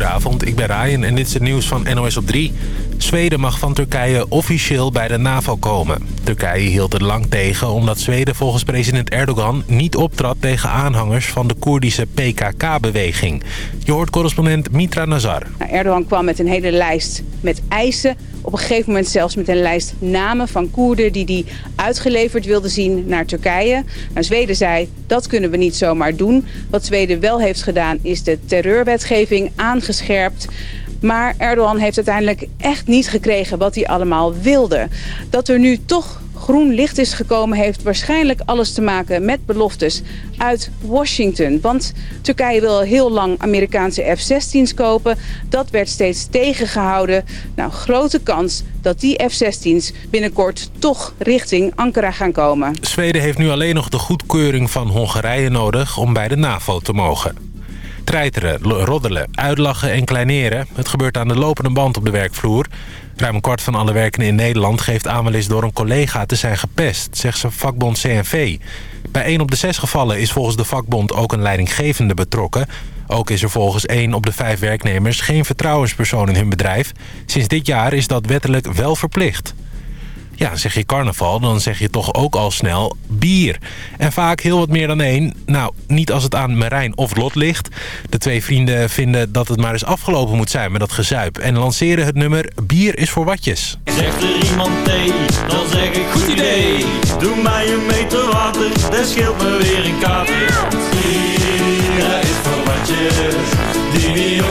Goedenavond, ik ben Ryan en dit is het nieuws van NOS op 3. Zweden mag van Turkije officieel bij de NAVO komen. Turkije hield het lang tegen omdat Zweden volgens president Erdogan... niet optrad tegen aanhangers van de Koerdische PKK-beweging. Je hoort correspondent Mitra Nazar. Nou, Erdogan kwam met een hele lijst met eisen op een gegeven moment zelfs met een lijst namen van Koerden die die uitgeleverd wilden zien naar Turkije. Nou, Zweden zei, dat kunnen we niet zomaar doen. Wat Zweden wel heeft gedaan is de terreurwetgeving aangescherpt. Maar Erdogan heeft uiteindelijk echt niet gekregen wat hij allemaal wilde. Dat er nu toch groen licht is gekomen... heeft waarschijnlijk alles te maken met beloftes uit Washington. Want Turkije wil heel lang Amerikaanse F-16's kopen. Dat werd steeds tegengehouden. Nou, grote kans dat die F-16's binnenkort toch richting Ankara gaan komen. Zweden heeft nu alleen nog de goedkeuring van Hongarije nodig om bij de NAVO te mogen. Treiteren, roddelen, uitlachen en kleineren. Het gebeurt aan de lopende band op de werkvloer. Ruim een kwart van alle werkenden in Nederland geeft aan wel eens door een collega te zijn gepest, zegt ze vakbond CNV. Bij 1 op de 6 gevallen is volgens de vakbond ook een leidinggevende betrokken. Ook is er volgens 1 op de 5 werknemers geen vertrouwenspersoon in hun bedrijf. Sinds dit jaar is dat wettelijk wel verplicht. Ja, zeg je carnaval, dan zeg je toch ook al snel bier. En vaak heel wat meer dan één. Nou, niet als het aan Marijn of Lot ligt. De twee vrienden vinden dat het maar eens afgelopen moet zijn met dat gezuip. En lanceren het nummer Bier is voor watjes. Zegt er iemand thee, dan zeg ik goed idee. Doe mij een meter water, dat scheelt me weer een kater. Bier is voor watjes, die niet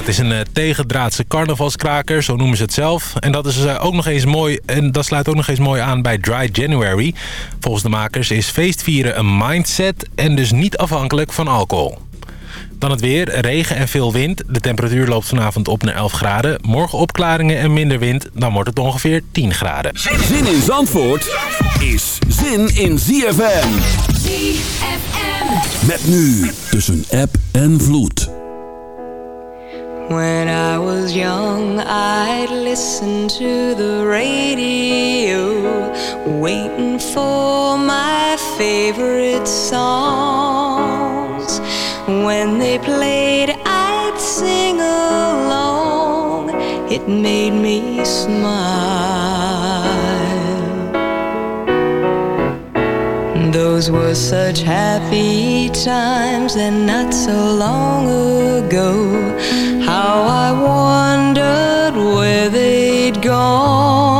het is een uh, tegendraadse carnavalskraker, zo noemen ze het zelf. En dat, is, uh, ook nog eens mooi, en dat sluit ook nog eens mooi aan bij Dry January. Volgens de makers is feestvieren een mindset en dus niet afhankelijk van alcohol. Dan het weer, regen en veel wind. De temperatuur loopt vanavond op naar 11 graden. Morgen opklaringen en minder wind, dan wordt het ongeveer 10 graden. Zin in Zandvoort is zin in ZFM. ZFM. Met nu tussen app en vloed. When I was young, I'd listen to the radio, waiting for my favorite songs. When they played, I'd sing along, it made me smile. Those were such happy times, and not so long ago. How I wondered where they'd gone.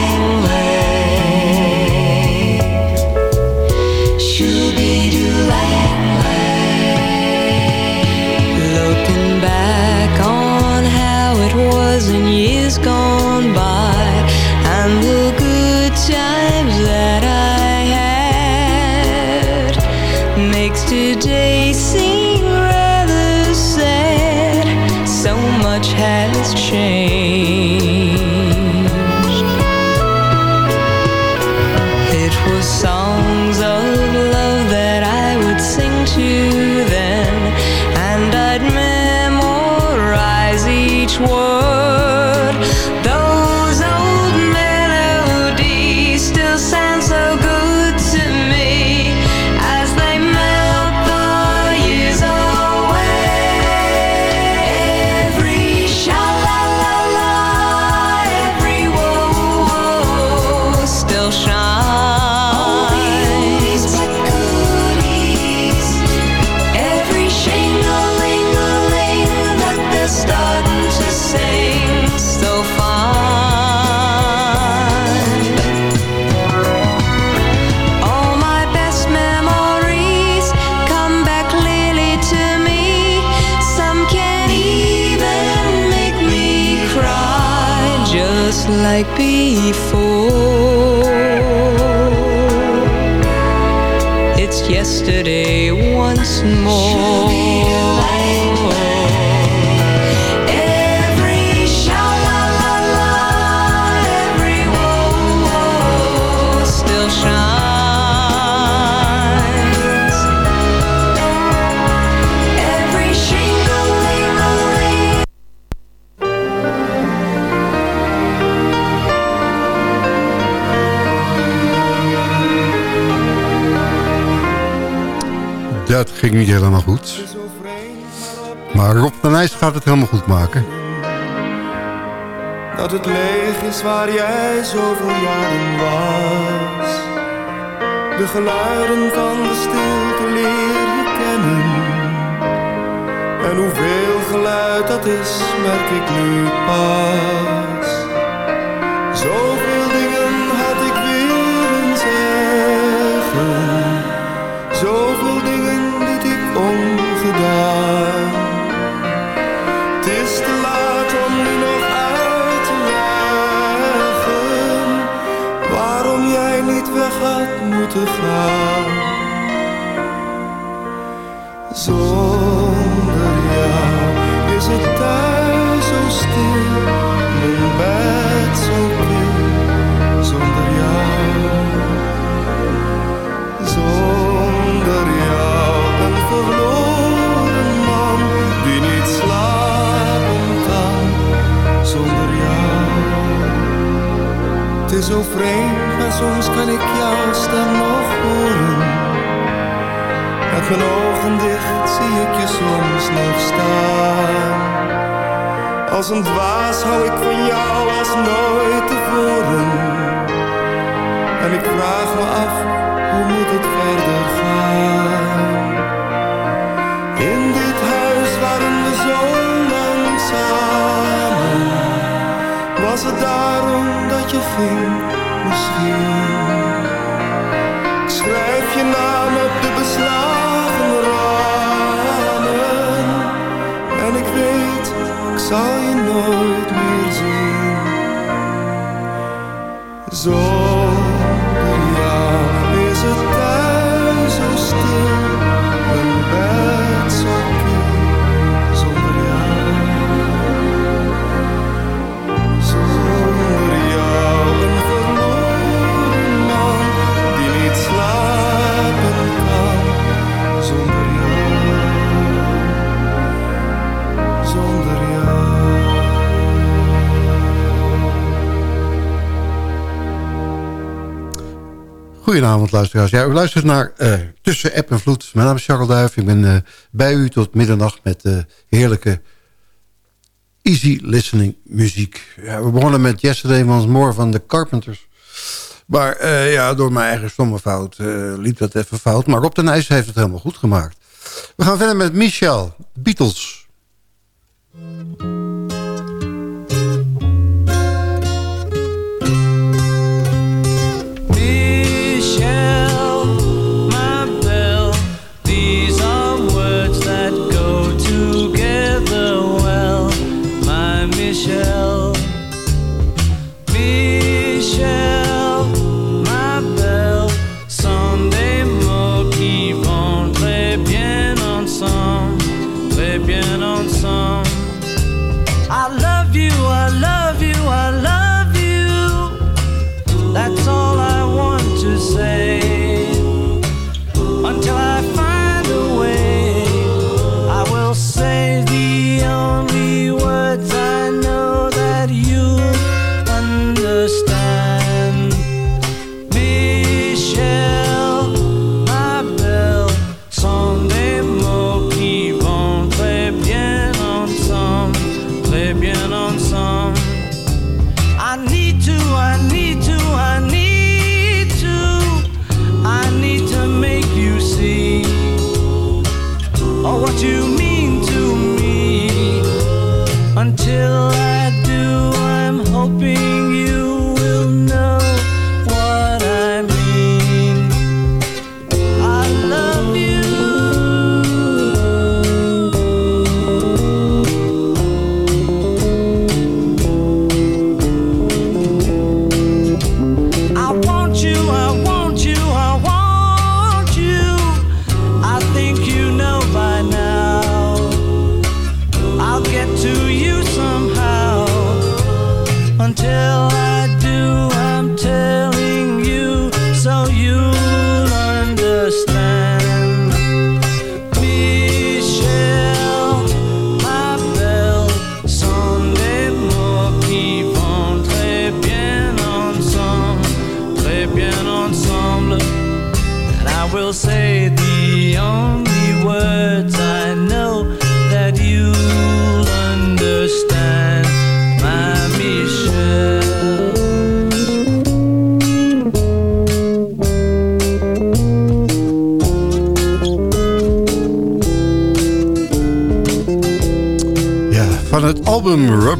Ging niet helemaal goed. Maar Rob de Nijs gaat het helemaal goed maken. Dat het leeg is waar jij zoveel jaren was. De geluiden van de stilte leer je kennen. En hoeveel geluid dat is, merk ik nu pas. Moeten gaan. Zonder jou is het thuis zo stil, mijn bed zo kil, zonder jou. Zonder jou een verloren man die niet slapen kan zonder jou. Het is zo vreemd, soms kan ik jouw stem nog horen. Met mijn ogen dicht zie ik je soms nog staan. Als een dwaas hou ik van jou als nooit tevoren. En ik vraag me af, hoe moet het verder gaan? In dit huis waren we zo lang samen. Was het daarom dat je ging, misschien? Ik schrijf je naam op de beslagen ramen. En ik weet, ik zal je nooit Goedenavond luisteraars. Ja, u luistert naar eh, Tussen App en Vloed. Mijn naam is Charles Duif. Ik ben eh, bij u tot middernacht met uh, heerlijke easy listening muziek. Ja, we begonnen met Yesterday Once More van de Carpenters. Maar ja, door mijn eigen stomme fout liep dat even fout. Maar Rob de Nijs heeft het helemaal goed gemaakt. We gaan verder met Michel, Beatles.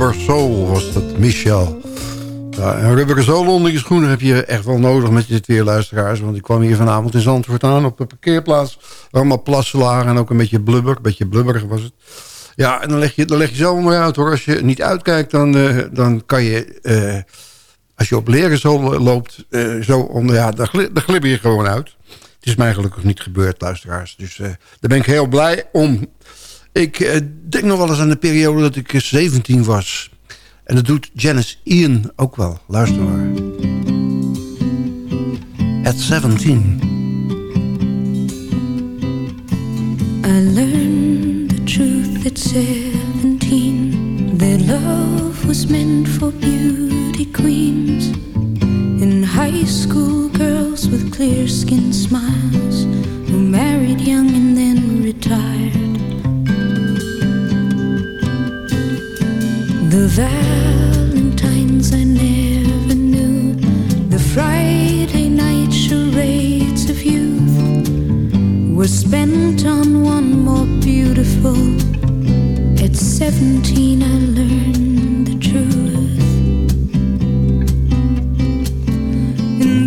Rubber Soul was dat Michel. Ja, een Rubber Soul onder je schoenen heb je echt wel nodig met dit weer luisteraars. Want ik kwam hier vanavond in Zandvoort aan op de parkeerplaats. Allemaal plassen lagen en ook een beetje blubber. Een beetje blubberig was het. Ja, en dan leg je, dan leg je zo mooi uit hoor. Als je niet uitkijkt, dan, eh, dan kan je... eh, als je op leren zo loopt, eh, zo onder, ja, dan, dan glibber je gewoon uit. Het is mij gelukkig niet gebeurd, luisteraars. Dus daar ben ik heel blij om. Ik eh, denk nog wel eens aan de periode dat ik eh, 17 was. En dat doet Janice Ian ook wel. Luister maar. At 17. I learned the truth at seventeen that love was meant for beauty queens and high school girls with clear skinned smiles who married young and then retired. The Valentines I never knew, the Friday night charades of youth were spent on one more beautiful. At 17, I learned the truth.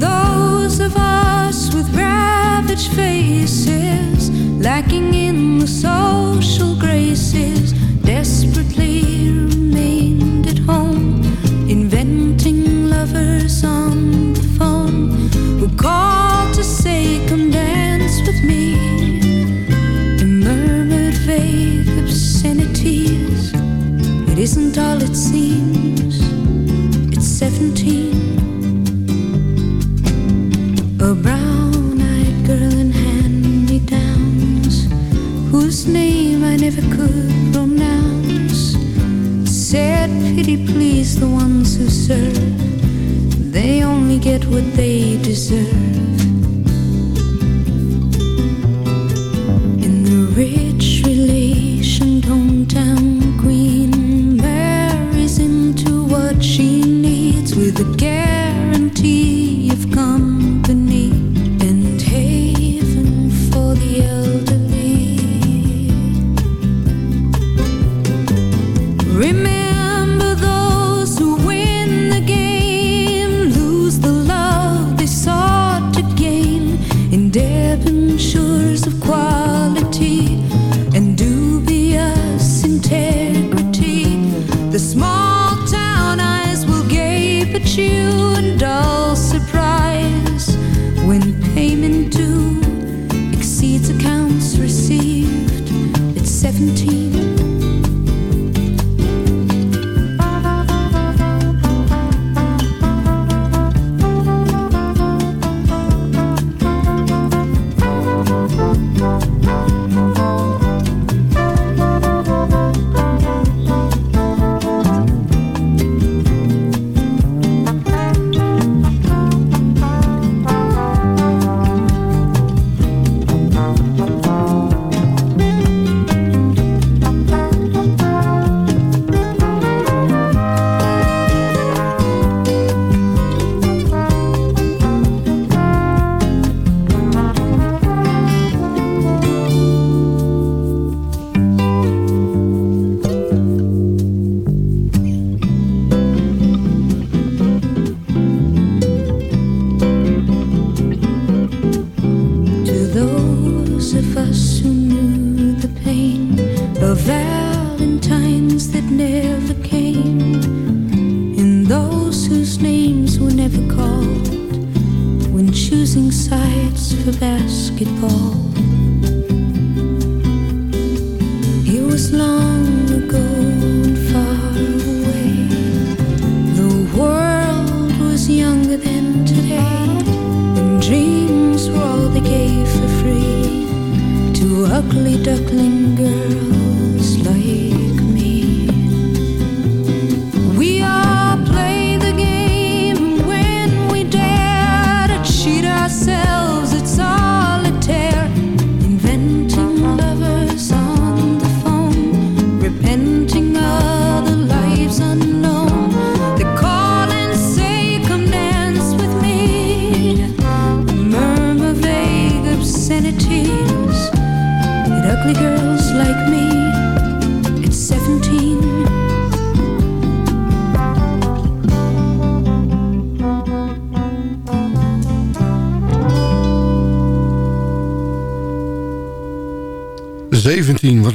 Those of us with ravaged faces, lacking in the social graces, desperately inventing lovers on the phone who called to say, Come dance with me. And murmured vague obscenities. It isn't all it seems, it's 17. A brown eyed girl in hand me downs, whose name I never could said, Pity please the ones who serve, they only get what they deserve.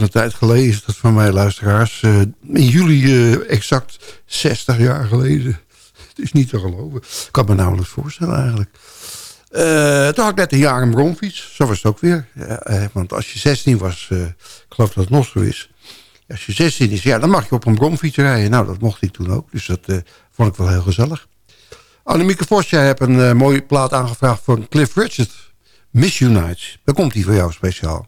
Tijd geleden is dat van mij, luisteraars. Eh, in juli eh, exact 60 jaar geleden. Het is niet te geloven. Ik kan me nauwelijks voorstellen eigenlijk. Eh, toen had ik net een jaar een bromfiets. Zo was het ook weer. Want als je 16 was, ik geloof dat het nog zo is. Als je 16 is, ja, dan mag je op een bromfiets rijden. Nou, dat mocht ik toen ook. Dus dat vond ik wel heel gezellig. Annemieke Vos, jij hebt een mooie plaat aangevraagd van Cliff Richard. Miss Unites. Daar komt die voor jou speciaal.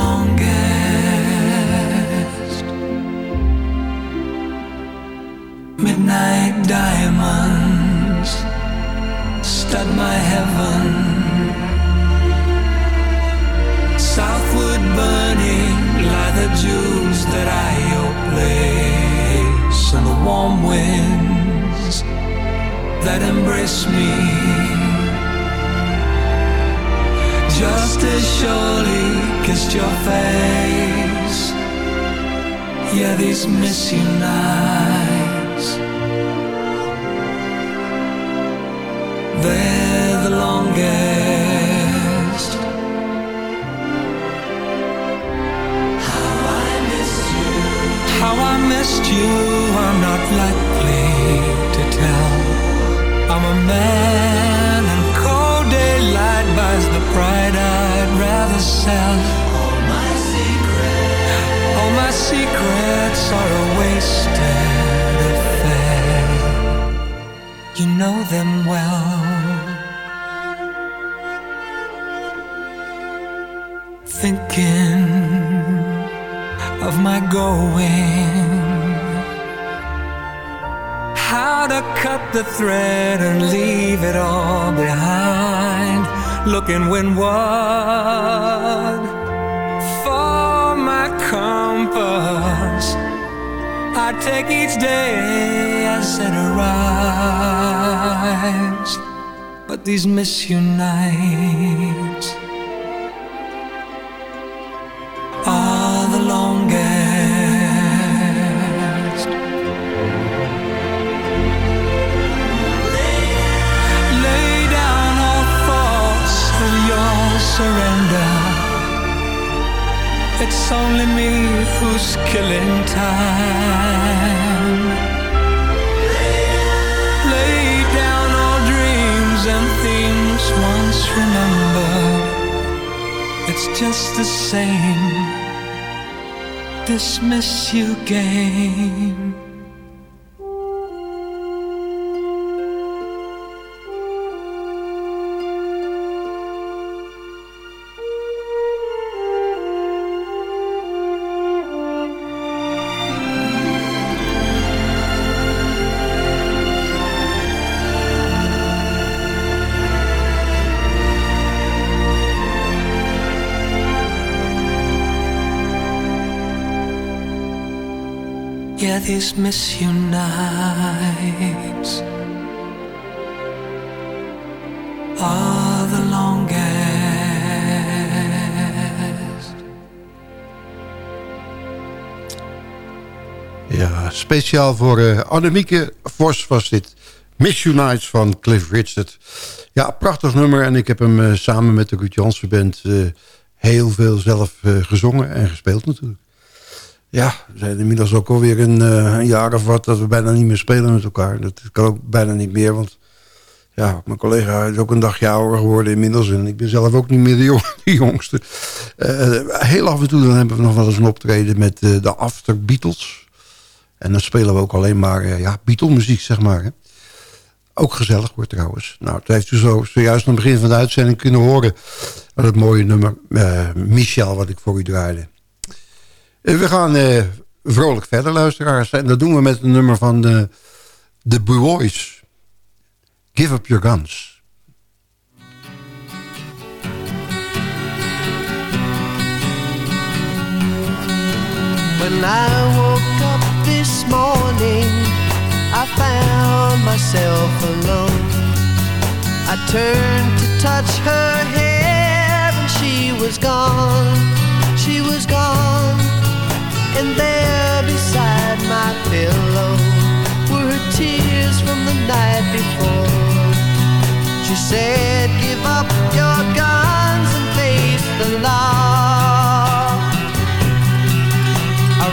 longest. Midnight diamonds stud my heaven. Southward burning lie the jewels that I place, and the warm winds that embrace me. Just as surely kissed your face. Yeah, these miss you nights. They're the longest. How I missed you. How I missed you, I'm not likely to tell. I'm a man, and cold daylight the pride I'd rather sell. All my secrets, all my secrets are a wasted affair. You know them well. Thinking of my going how to cut the thread and leave it all behind. Looking windward for my compass. I take each day as it arrives. But these miss you nights surrender. It's only me who's killing time. Lay down all dreams and things once remembered. It's just the same. Dismiss you game. misunites are the longest. Ja, speciaal voor uh, Annemieke Vos was dit. Miss van Cliff Richard. Ja, prachtig nummer. En ik heb hem eh, samen met de Ruud Jansen Band eh, heel veel zelf gezongen en gespeeld natuurlijk. Ja, we zijn inmiddels ook alweer een, een jaar of wat dat we bijna niet meer spelen met elkaar. Dat kan ook bijna niet meer, want ja, mijn collega is ook een dagje ouder geworden inmiddels. En ik ben zelf ook niet meer de, jong, de jongste. Uh, heel af en toe dan hebben we nog wel eens een optreden met uh, de After Beatles. En dan spelen we ook alleen maar ja, Beatle-muziek, zeg maar. Hè. Ook gezellig wordt trouwens. Nou, het heeft u zo, zojuist aan het begin van de uitzending kunnen horen. Dat mooie nummer Michel, wat ik voor u draaide. We gaan vrolijk verder, luisteraars. En dat doen we met een nummer van de, de Boys. Give up your guns. When I woke up this morning, I found myself alone. I turned to touch her hair, and she was gone. She was gone, and there beside my pillow were her tears from the night before. She said, give up your guns and face the law. I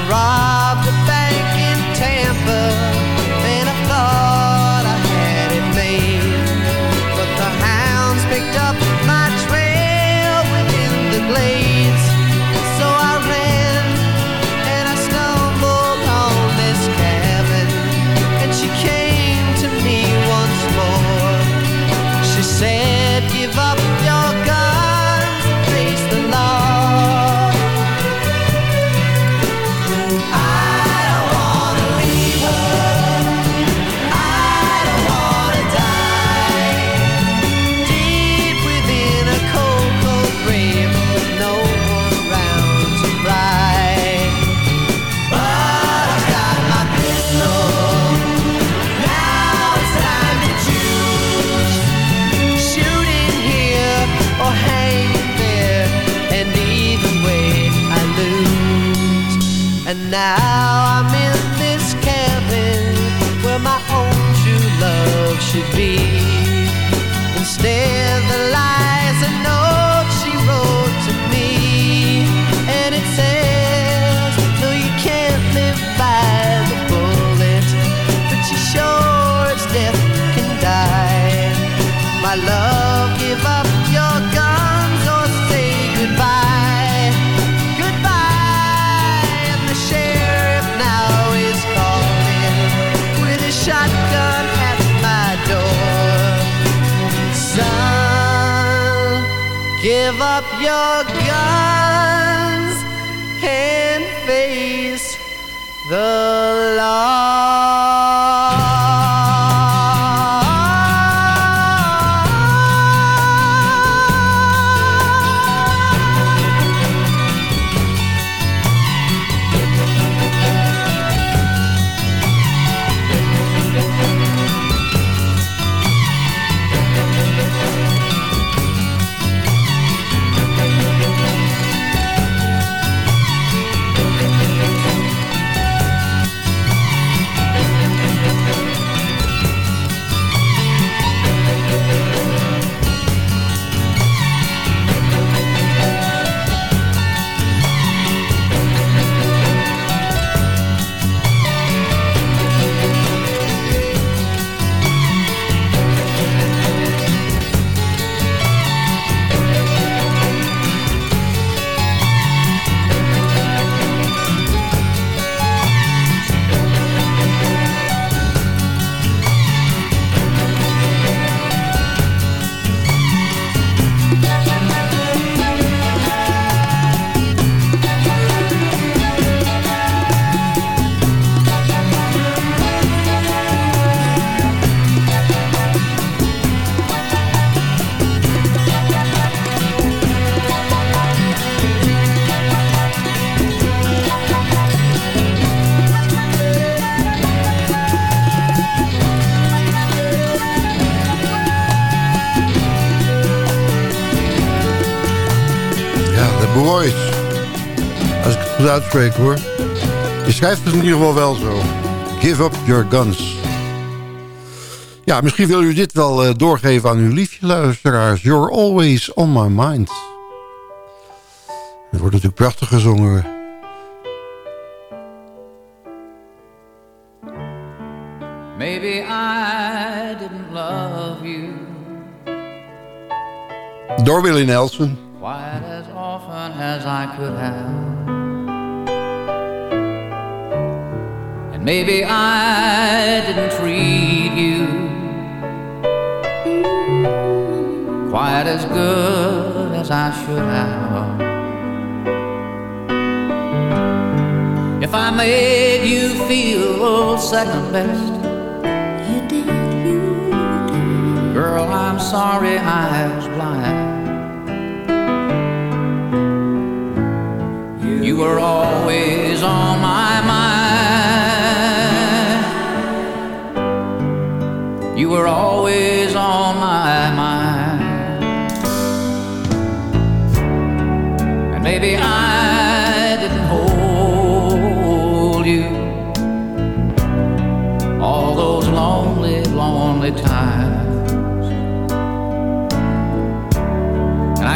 व्या Uitspreek hoor. Je schrijft het in ieder geval wel zo. Give up your guns. Ja, misschien wil u dit wel uh, doorgeven aan uw liefje luisteraars. You're always on my mind. Het wordt natuurlijk prachtig gezongen. Maybe I didn't love you. Door Willie Nelson. Quite as often as I could have. Maybe I didn't treat you quite as good as I should have. If I made you feel second best, You did, you did. girl, I'm sorry I was blind. You were always on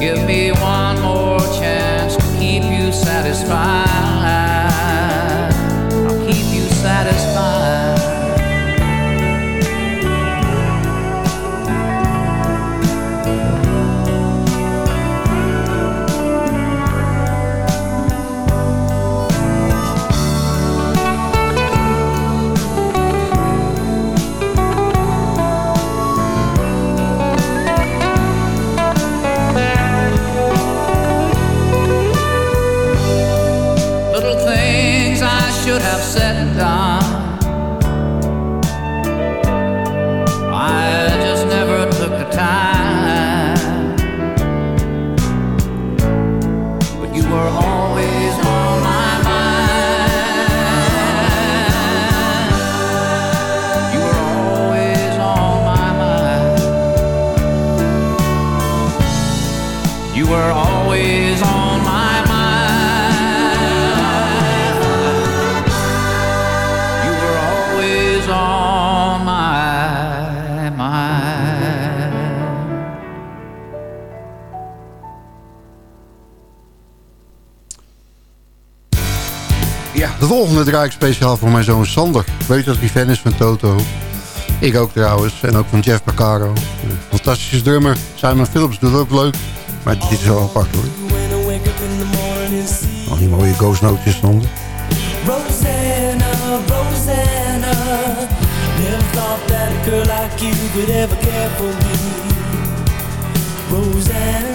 Give me one speciaal voor mijn zoon Sander. Weet dat hij fan is van Toto. Ik ook trouwens. En ook van Jeff Beccaro. Fantastische drummer. Simon Phillips doet ook leuk. Maar dit is wel apart hoor. Al die mooie ghost notes stonden. Rosanna, thought that a ever care for me. Rosanna,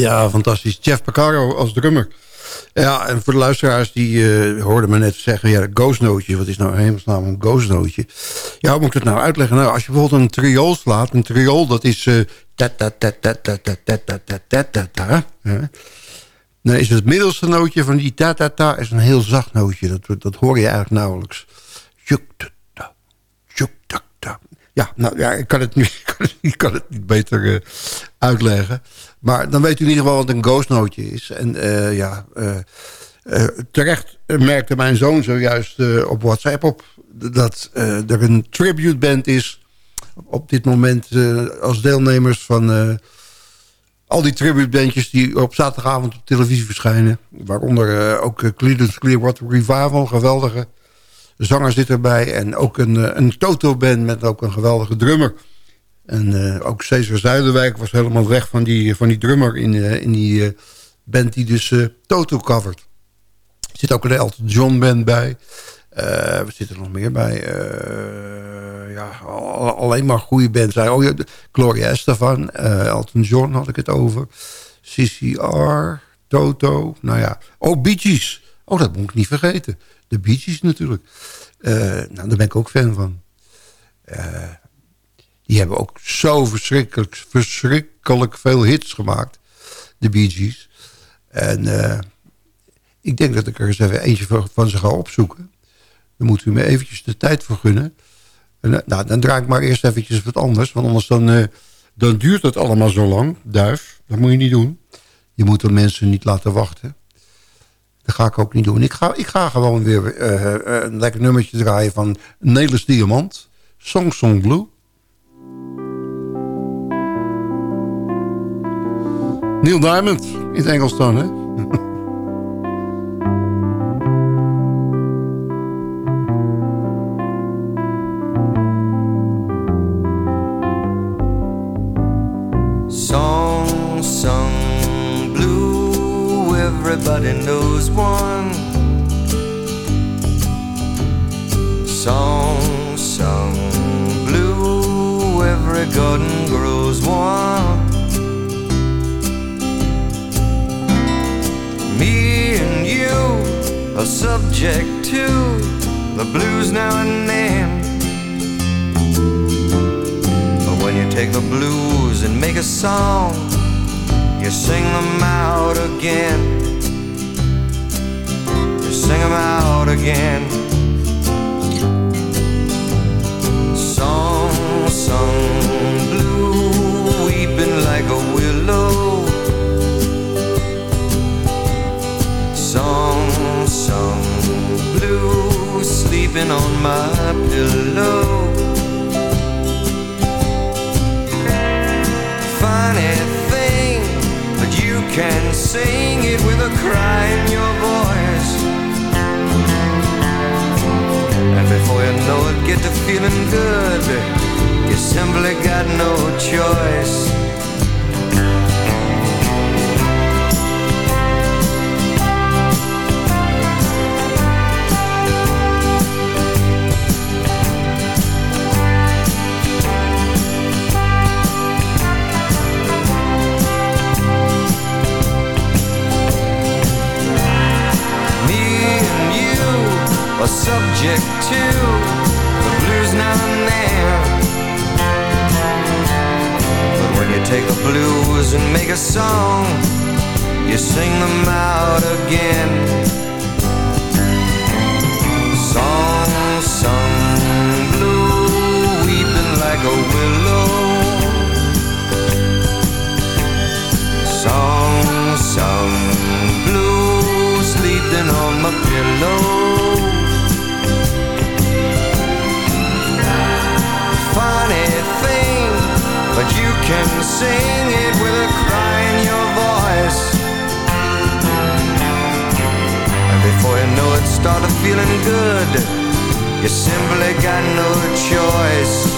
Ja, fantastisch. Jeff Pacaro als drummer. Ja, en voor de luisteraars die hoorden me net zeggen... ja, ghostnootje, wat is nou hemelsnaam een ghostnootje? Ja, hoe moet ik het nou uitleggen? Nou, als je bijvoorbeeld een triool slaat... een triool, dat is... Dan is het middelste nootje van die ta-ta-ta... is een heel zacht nootje. Dat, dat hoor je eigenlijk nauwelijks. Ja, nou ja, ik kan het, nu, ik kan het niet beter uitleggen. Maar dan weet u in ieder geval wat een ghostnootje is. En eh, ja, eh, eh, terecht merkte mijn zoon zojuist op WhatsApp op... dat er een tribute band is op dit moment als deelnemers van... al die tributebandjes die op zaterdagavond op televisie verschijnen. Waaronder ook Creedence Clearwater Revival, geweldige zanger zit erbij. En ook een, een Toto-band met ook een geweldige drummer. En eh, ook Cesar Zuiderwijk was helemaal weg van die, van die drummer in, eh, in die eh, band die dus Toto covert. Er zit ook een Elton John band bij. Wat zit er nog meer bij? Ja, al- alleen maar goede bands. Oh, ja, Gloria Estefan, Elton John had ik het over. CCR, Toto, nou ja. Oh, Bee. Oh, dat moet ik niet vergeten. De Bee natuurlijk. Nou, daar ben ik ook fan van. Eh, die hebben ook zo verschrikkelijk, verschrikkelijk veel hits gemaakt. De Bee Gees. En eh, ik denk dat ik er eens even eentje van, ze ga opzoeken. Dan moet u me eventjes de tijd voor gunnen. En, eh, nou, dan draai ik maar eerst eventjes wat anders. Want anders dan, eh, dan duurt het allemaal zo lang. Duif, dat moet je niet doen. Je moet de mensen niet laten wachten. Dat ga ik ook niet doen. Ik ga, ik ga gewoon weer een lekker nummertje draaien van Nelis Diamant. Song Song Blue. Neil Diamond, in het Engels dan, hè? Song blue, everybody knows one. Subject to the blues now and then. But when you take the blues and make a song, you sing them out again. You sing them out again. Song, song, blue, weeping like a sleeping on my pillow. Funny thing, but you can sing it with a cry in your voice. And before you know it, get to feeling good. You simply got no choice. Subject to the blues now and then. But when you take the blues and make a song, you sing them out again. You simply got no choice.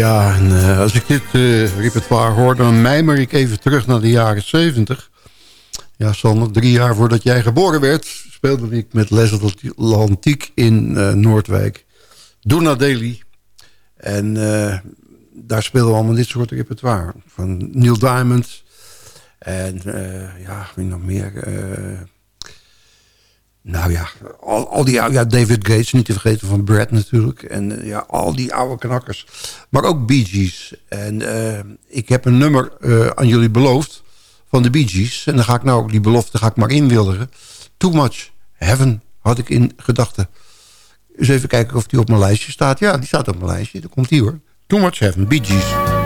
Ja, en eh, als ik dit eh, repertoire hoor, dan mijmer ik even terug naar de jaren 70. Ja, Sander, drie jaar voordat jij geboren werd... speelde ik met Les Atlantiek in eh, Noordwijk. Doona Daily. En daar speelden we allemaal dit soort repertoire. Van Neil Diamond. En ja, wie nog meer... nou ja, al, al die oude- ja, David Gates, niet te vergeten van Brad natuurlijk. En eh, ja, al die oude knakkers. Maar ook Bee Gees. En eh, ik heb een nummer eh, aan jullie beloofd van de Bee Gees. En dan ga ik nou, die belofte ga ik maar inwilligen. Too Much Heaven had ik in gedachten. Dus even kijken of die op mijn lijstje staat. Ja, die staat op mijn lijstje. Daar komt die hoor. Too Much Heaven, Bee Gees.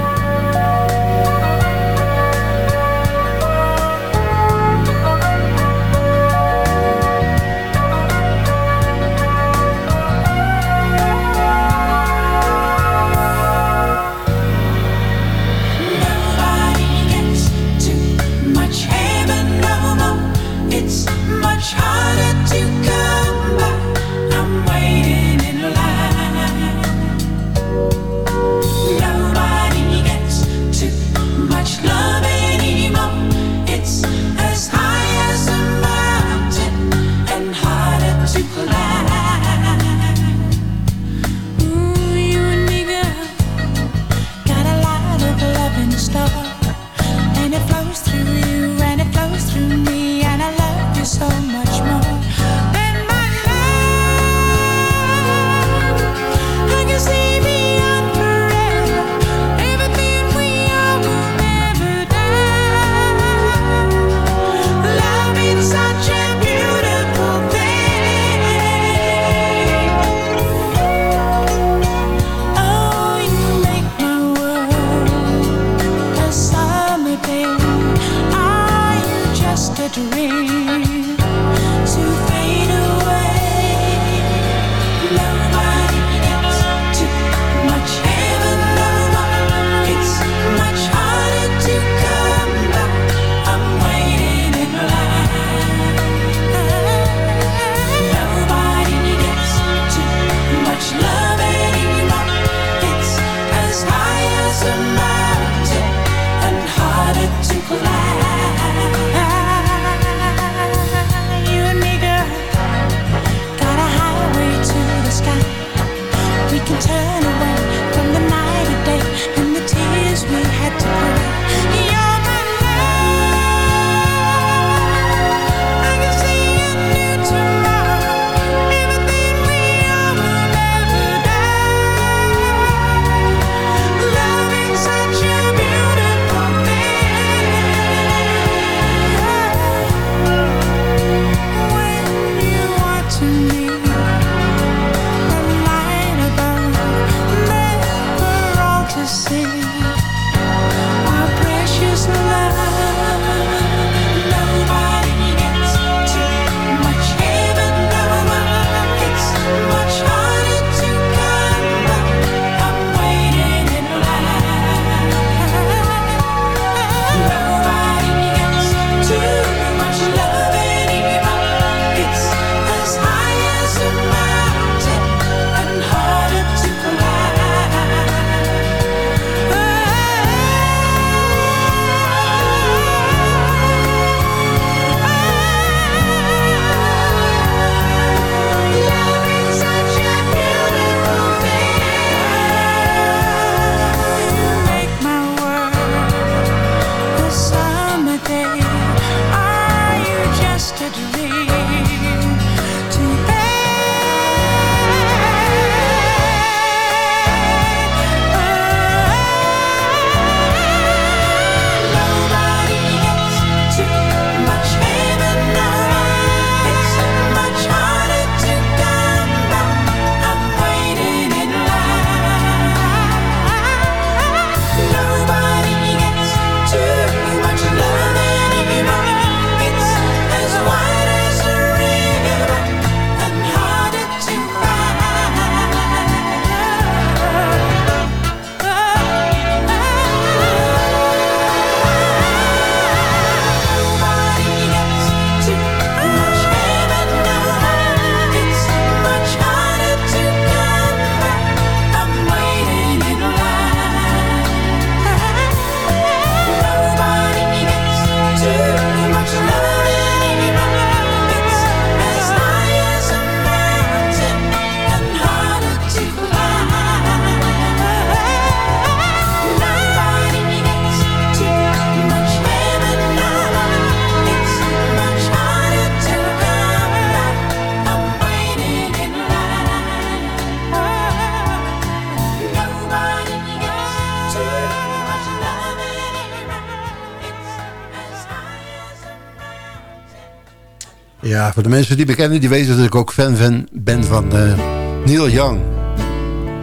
Voor de mensen die me kennen, die weten dat ik ook fan van, ben van eh, Neil Young.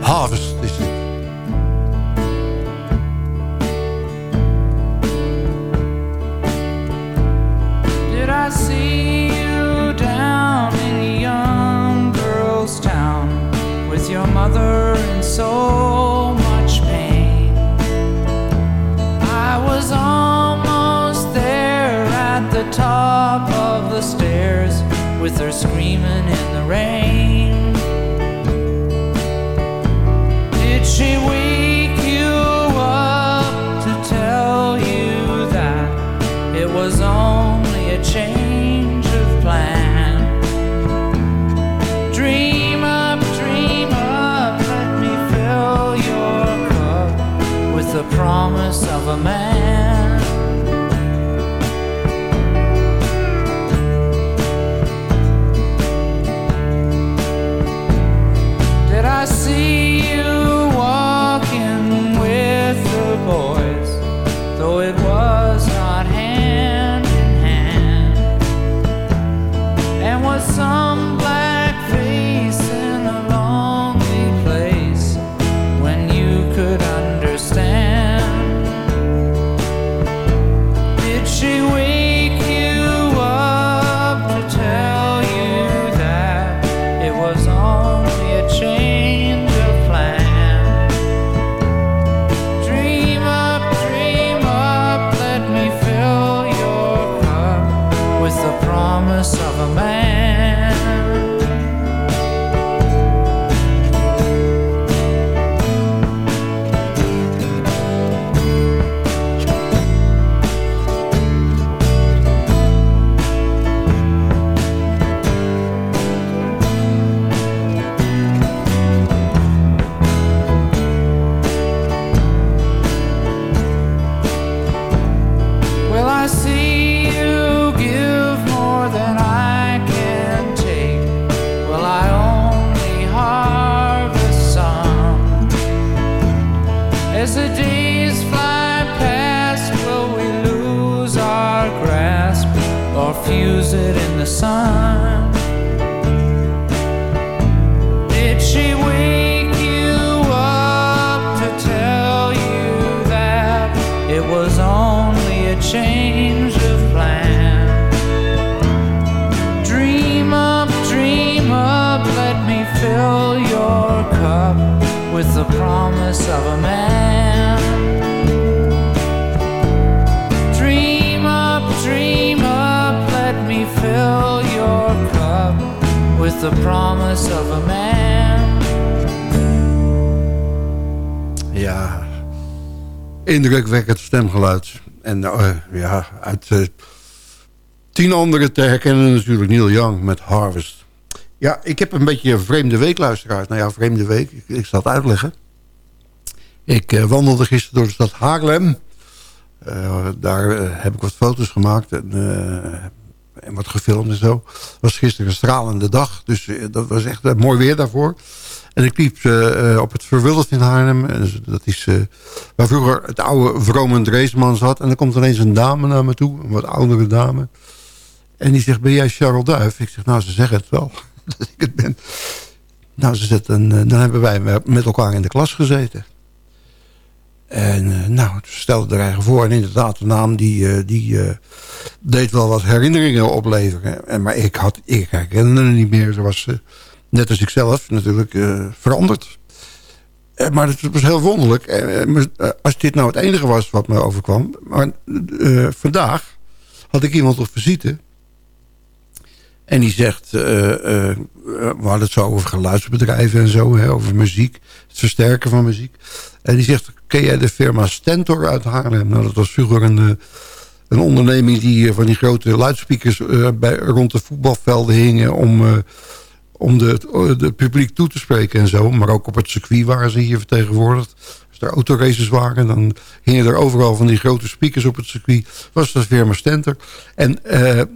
Harvest promise of a man. Dream up, dream up, let me fill your cup with the promise of a man. Ja, indrukwekkend stemgeluid. En eh, ja, uit eh, tien anderen te herkennen natuurlijk Neil Young met Harvest. Ja, ik heb een beetje vreemde week, luisteraars. Nou ja, vreemde week. Ik zal het uitleggen. Ik eh, wandelde gisteren door de stad Haarlem. Eh, daar eh, heb ik wat foto's gemaakt en, en wat gefilmd en zo. Het was gisteren een stralende dag, dus dat was echt mooi weer daarvoor. En ik liep op het Verwilderd in Haarlem. Dus dat is waar vroeger het oude Vromen Dreesman zat. En er komt ineens een dame naar me toe, een wat oudere dame. En die zegt, ben jij Charles Duif? Ik zeg, nou, ze zeggen het wel dat ik het ben. Nou, ze zegt, dan hebben wij met elkaar in de klas gezeten. En eh, nou, stelde er eigen voor. En inderdaad, de naam die, eh, die eh, deed wel wat herinneringen opleveren. En, maar ik, had, ik herkende haar niet meer. Ze was, net als ik zelf, natuurlijk eh, veranderd. Maar het was heel wonderlijk. Eh, als dit nou het enige was wat me overkwam. Maar vandaag had ik iemand op visite. En die zegt, eh, we hadden het zo over geluidsbedrijven en zo, hè, over muziek, het versterken van muziek. En die zegt, ken jij de firma Stentor uit Haarlem? Nou, dat was vroeger een, eh, een onderneming die eh, van die grote luidsprekers eh, bij, rond de voetbalvelden hingen om, eh, om de, de publiek toe te spreken en zo. Maar ook op het circuit waren ze hier vertegenwoordigd. Als er autoraces waren, dan hingen er overal van die grote speakers op het circuit. Was dat firma Stentor. En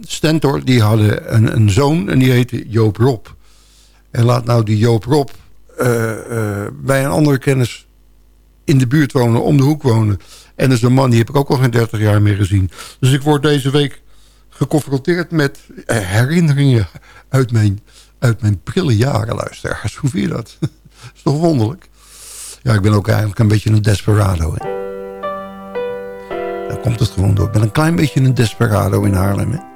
Stentor, die hadden een, een zoon en die heette Joop Rob. En laat nou die Joop Rob bij een andere kennis in de buurt wonen, om de hoek wonen. En dat is een man, die heb ik ook al geen 30 jaar meer gezien. Dus ik word deze week geconfronteerd met eh, herinneringen uit mijn, uit mijn prille jaren, luisteraars. Hoe vind je dat? is toch wonderlijk? Ja, ik ben ook eigenlijk een beetje een desperado. Hè? Daar komt het gewoon door. Ik ben een klein beetje een desperado in Haarlem.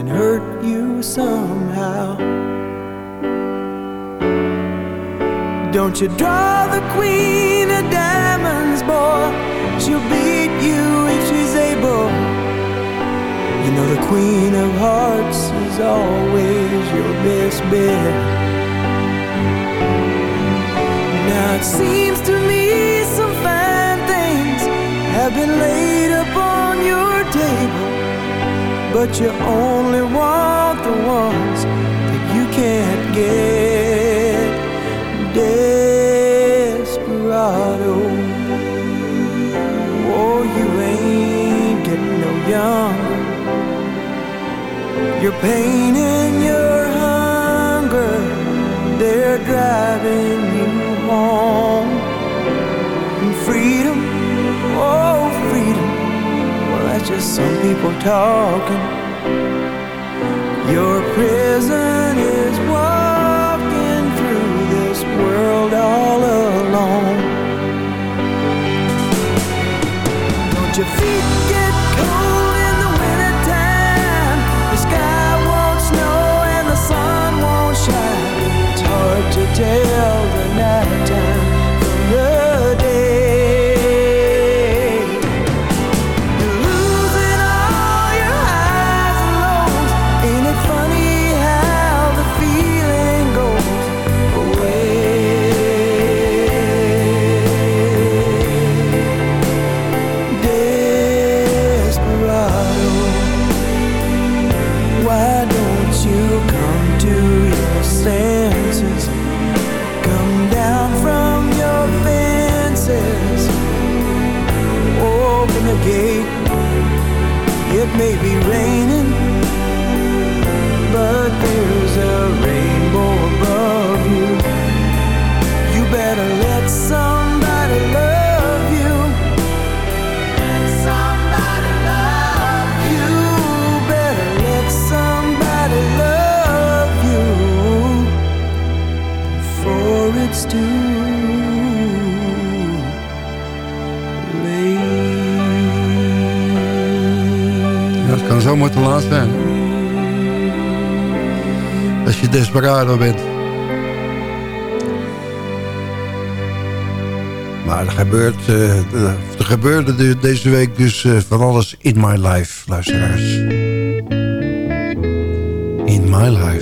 can hurt you somehow. Don't you draw the queen of diamonds, boy? She'll beat you if she's able. You know the queen of hearts is always your best bet. Now it seems to me some fine things have been laid upon your table but you only want the ones that you can't get. Desperado, oh, you ain't getting no younger. Your pain and your hunger, they're driving just some people talking. Your prison is walking through this world all alone. Don't your feet get cold in the? The sky won't snow and the sun won't shine. It's hard to tell zomaar te laat zijn. Als je desperado bent. Maar er, gebeurt, eh, er gebeurde de- deze week dus eh, van alles in my life, luisteraars. In my life.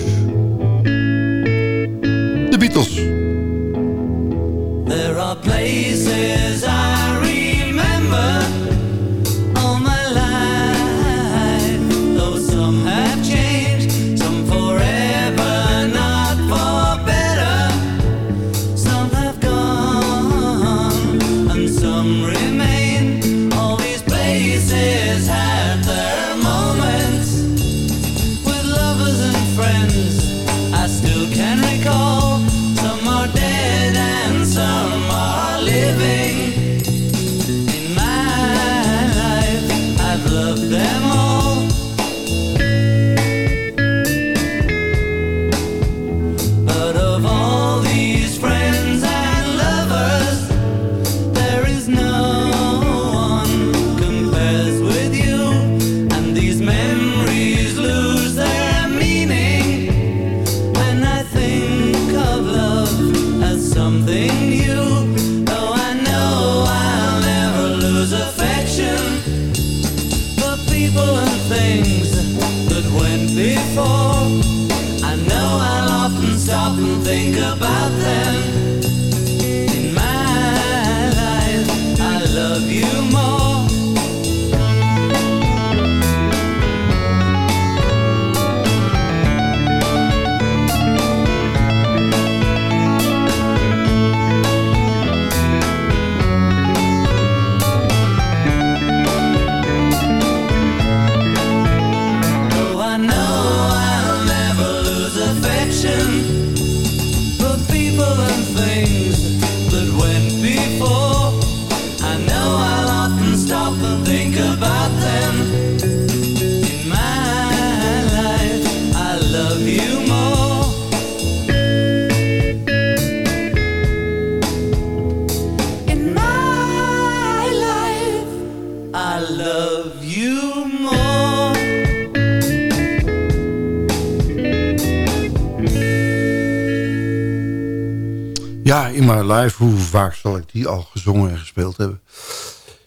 Life, hoe vaak zal ik die al gezongen en gespeeld hebben?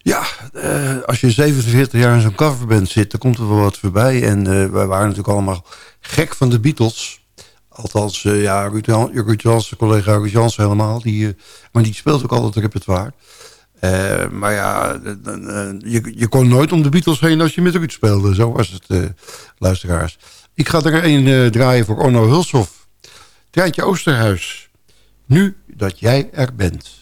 Ja, eh, als je 47 jaar in zo'n coverband zit, dan komt er wel wat voorbij. En eh, wij waren natuurlijk allemaal gek van de Beatles. Althans, eh, ja, Ruud, Ruud Jansen, collega Ruud Jansen helemaal. Die, maar die speelt ook altijd repertoire. Maar ja, je, je kon nooit om de Beatles heen als je met Ruud speelde. Zo was het, luisteraars. Ik ga er een draaien voor Orno Hulshoff. Treintje Oosterhuis. Nu dat jij er bent.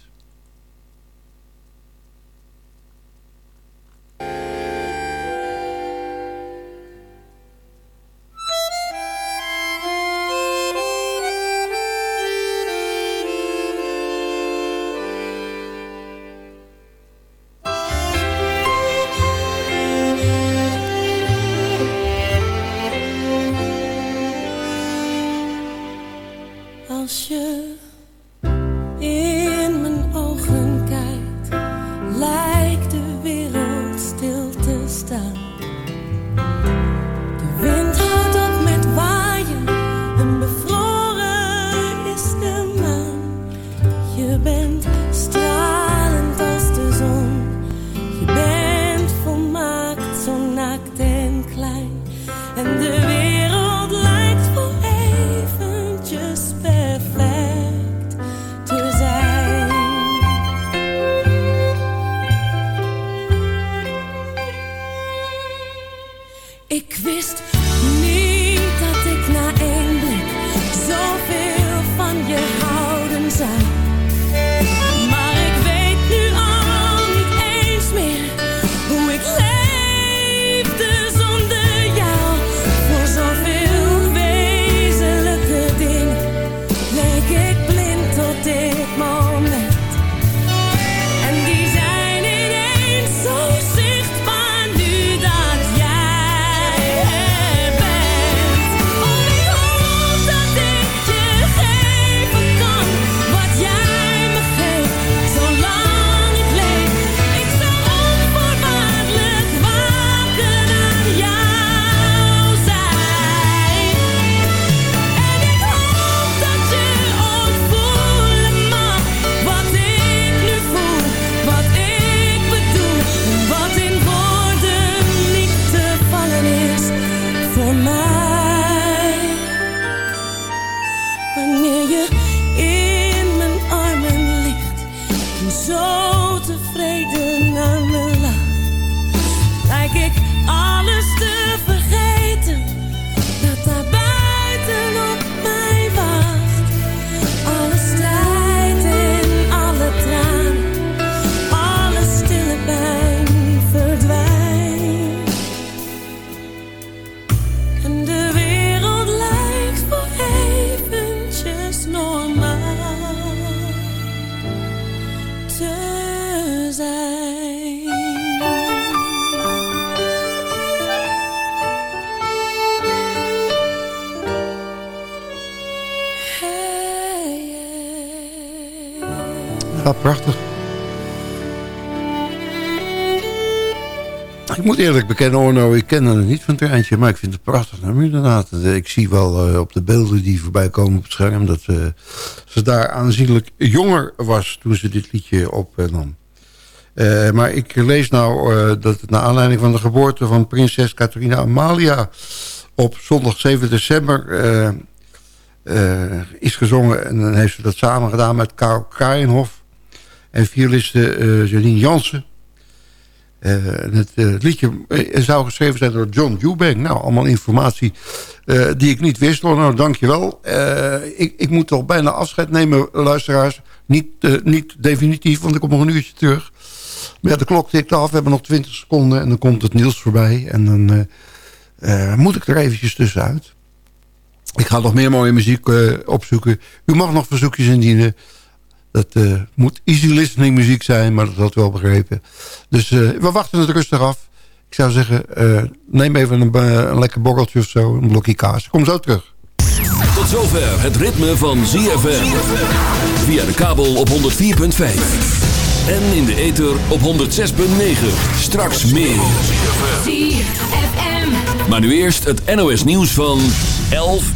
Moet eerlijk bekennen, Orno, ik ken het niet van Treintje, maar ik vind het prachtig nummer inderdaad. Eh, Ik zie wel eh, op de beelden die voorbij komen op het scherm... dat eh, ze daar aanzienlijk jonger was toen ze dit liedje opnam. Eh, maar ik lees nou dat het naar aanleiding van de geboorte van prinses Catharina Amalia... op zondag 7 december is gezongen. En dan heeft ze dat samen gedaan met Karel Kraaienhof en violiste Janine Jansen. En het, liedje eh, zou geschreven zijn door John Eubank. Nou, allemaal informatie die ik niet wist. Hoor. Nou, dankjewel. Ik, ik moet toch bijna afscheid nemen, luisteraars. Niet, niet definitief, want ik kom nog een uurtje terug. Maar de klok tikt af. We hebben nog 20 seconden en dan komt het Niels voorbij. En dan moet ik er eventjes tussenuit. Ik ga nog meer mooie muziek opzoeken. U mag nog verzoekjes indienen. Dat eh, moet easy listening muziek zijn, maar dat had wel begrepen. Dus eh, we wachten het rustig af. Ik zou zeggen, eh, neem even een, een lekker borreltje of zo, een blokje kaas. Kom zo terug. Tot zover het ritme van ZFM. Via de kabel op 104.5. En in de ether op 106.9. Straks meer. Maar nu eerst het NOS nieuws van 11 uur.